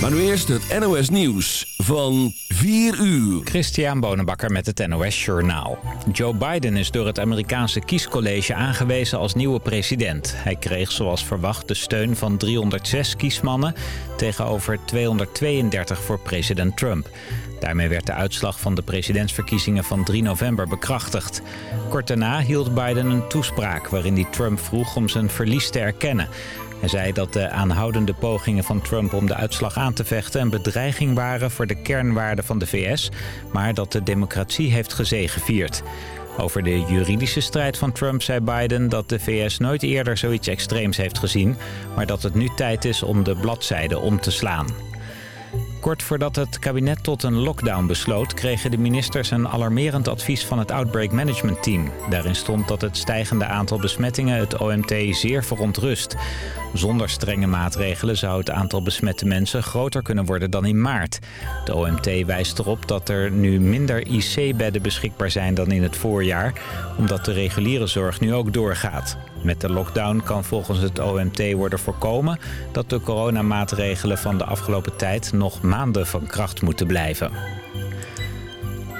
Maar nu eerst het NOS Nieuws van 4 uur. Christian Bonenbakker met het NOS Journaal. Joe Biden is door het Amerikaanse kiescollege aangewezen als nieuwe president. Hij kreeg zoals verwacht de steun van 306 kiesmannen... tegenover 232 voor president Trump. Daarmee werd de uitslag van de presidentsverkiezingen van 3 november bekrachtigd. Kort daarna hield Biden een toespraak waarin hij Trump vroeg om zijn verlies te erkennen... Hij zei dat de aanhoudende pogingen van Trump om de uitslag aan te vechten... een bedreiging waren voor de kernwaarden van de VS... maar dat de democratie heeft gezegevierd. Over de juridische strijd van Trump zei Biden dat de VS nooit eerder zoiets extreems heeft gezien... maar dat het nu tijd is om de bladzijde om te slaan. Kort voordat het kabinet tot een lockdown besloot... kregen de ministers een alarmerend advies van het Outbreak Management Team. Daarin stond dat het stijgende aantal besmettingen het OMT zeer verontrust. Zonder strenge maatregelen zou het aantal besmette mensen groter kunnen worden dan in maart. De OMT wijst erop dat er nu minder IC-bedden beschikbaar zijn dan in het voorjaar... omdat de reguliere zorg nu ook doorgaat. Met de lockdown kan volgens het OMT worden voorkomen... dat de coronamaatregelen van de afgelopen tijd nog maanden van kracht moeten blijven.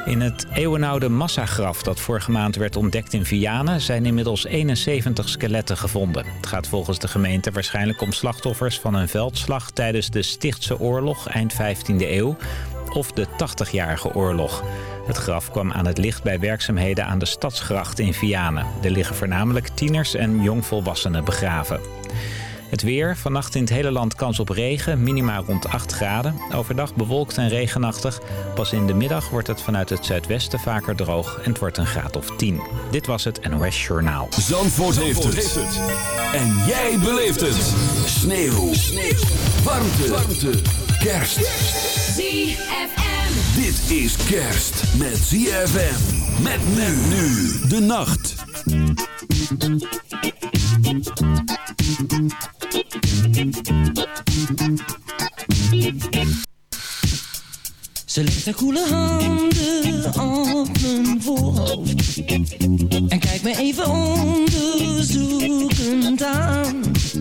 In het eeuwenoude massagraf dat vorige maand werd ontdekt in Vianen... zijn inmiddels 71 skeletten gevonden. Het gaat volgens de gemeente waarschijnlijk om slachtoffers van een veldslag... tijdens de Stichtse oorlog eind 15e eeuw of de 80-jarige oorlog. Het graf kwam aan het licht bij werkzaamheden aan de Stadsgracht in Vianen. Er liggen voornamelijk tieners en jongvolwassenen begraven. Het weer, vannacht in het hele land kans op regen, minima rond 8 graden. Overdag bewolkt en regenachtig. Pas in de middag wordt het vanuit het zuidwesten vaker droog en het wordt een graad of 10. Dit was het NOS Journaal. Zandvoort, heeft, het. En jij beleeft het. Sneeuw. Sneeuw. Warmte. Warmte. Kerst. ZFM. Dit is kerst met ZFM. Met men nu de nacht. Ze legt haar koele handen op mijn voorhoofd En kijkt me even onderzoekend aan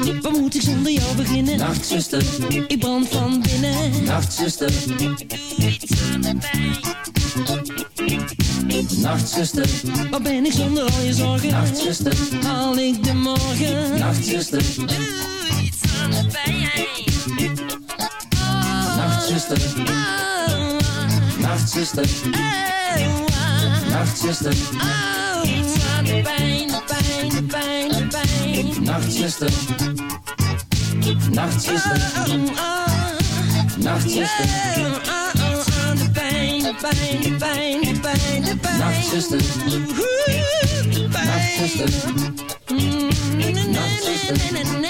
Wat moet ik zonder jou beginnen? Nachtzuster, ik brand van binnen. Nachtzuster, doe iets aan de pijn. Nachtzuster, waar ben ik zonder al je zorgen? Nachtzuster, haal ik de morgen? Nachtzuster, doe iets aan de pijn. Oh, Nachtzuster, oh, Nachtzuster, oh, Nachtzuster, oh, iets aan de pijn, de pijn, de pijn, pijn. Nachtzuster, Nachtzuster, oh, oh, Nachtzuster, oh, oh, de pijn, de pijn, de pijn, de pijn, de pijn. Nachtzuster, Nachtzuster, Nachtzuster.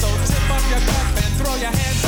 So tip up your cup and throw your hands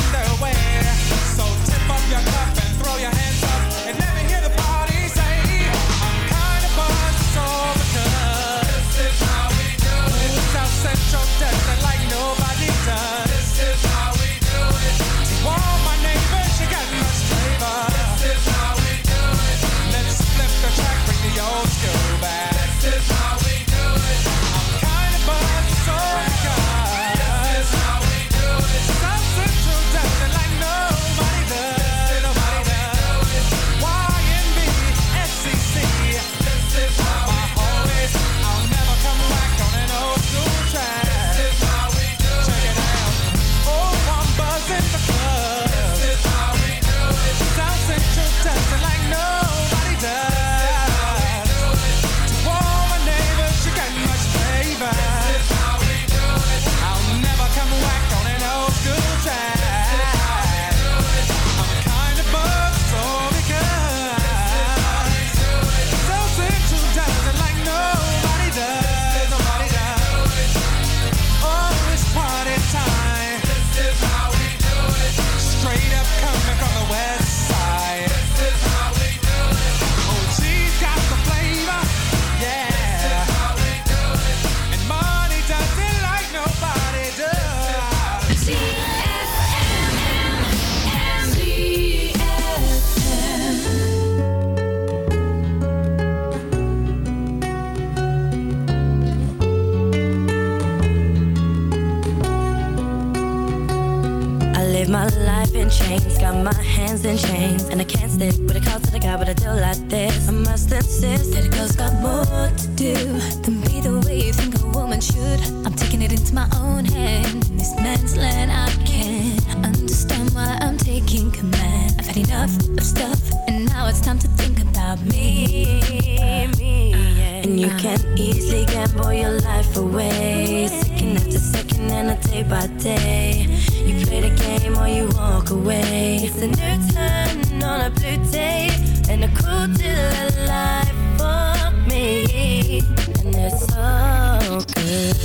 gamble your life away. Second after second and a day by day. You play the game or you walk away. It's a new turn on a blue day And a cool deal life for me. And it's so good.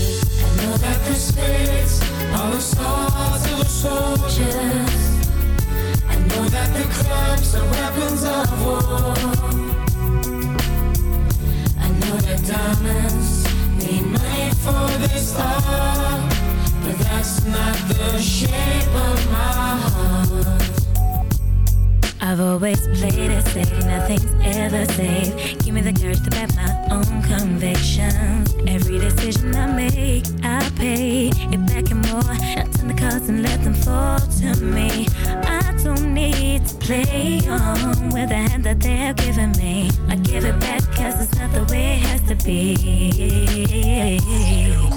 I know that the spirits are the stars of the soldiers. I know that the clubs are weapons of war. I know that diamonds I've always played it safe, nothing's ever safe. Give me the courage to bet my own convictions Every decision I make, I pay it back and more. I turn the cards and let them fall to me. I don't need to play on with the hand that they're giving me. I give it back cause it's not the way it has to be.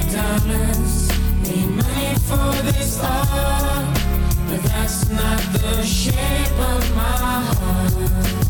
That diamonds need money for this art, but that's not the shape of my heart.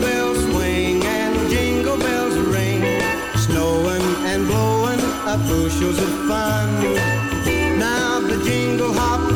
Bells swing and jingle bells ring. Snowing and blowing up bushels of fun. Now the jingle hop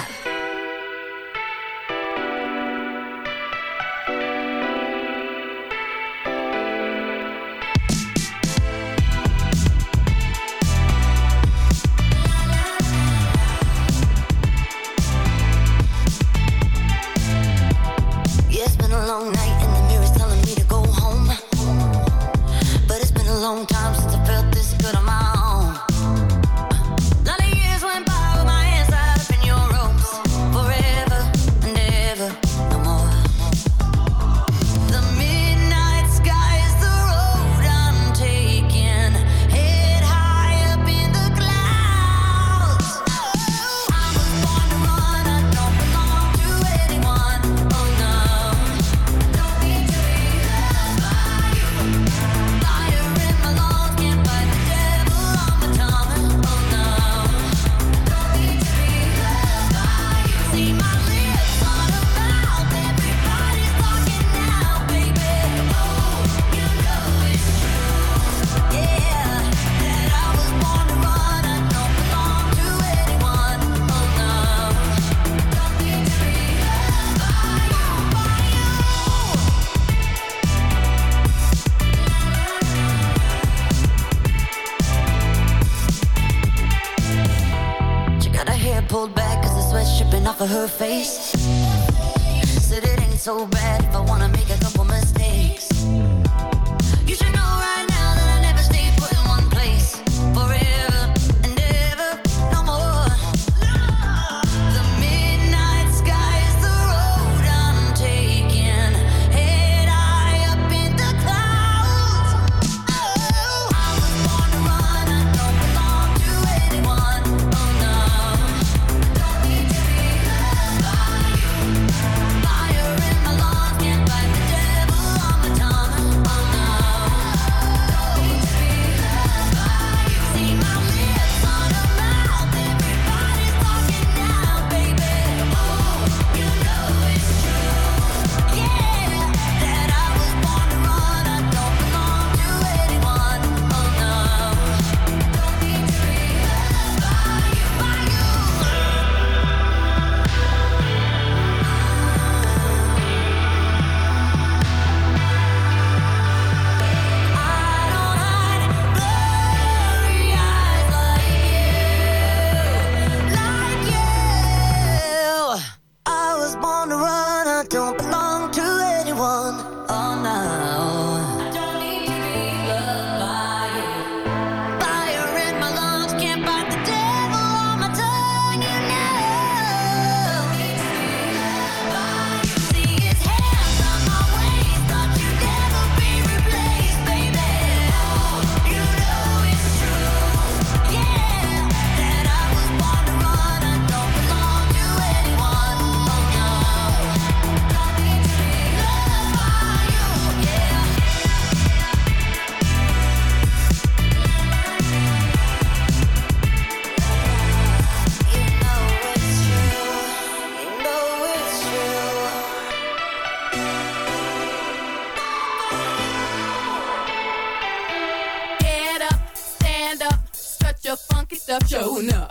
Jonah.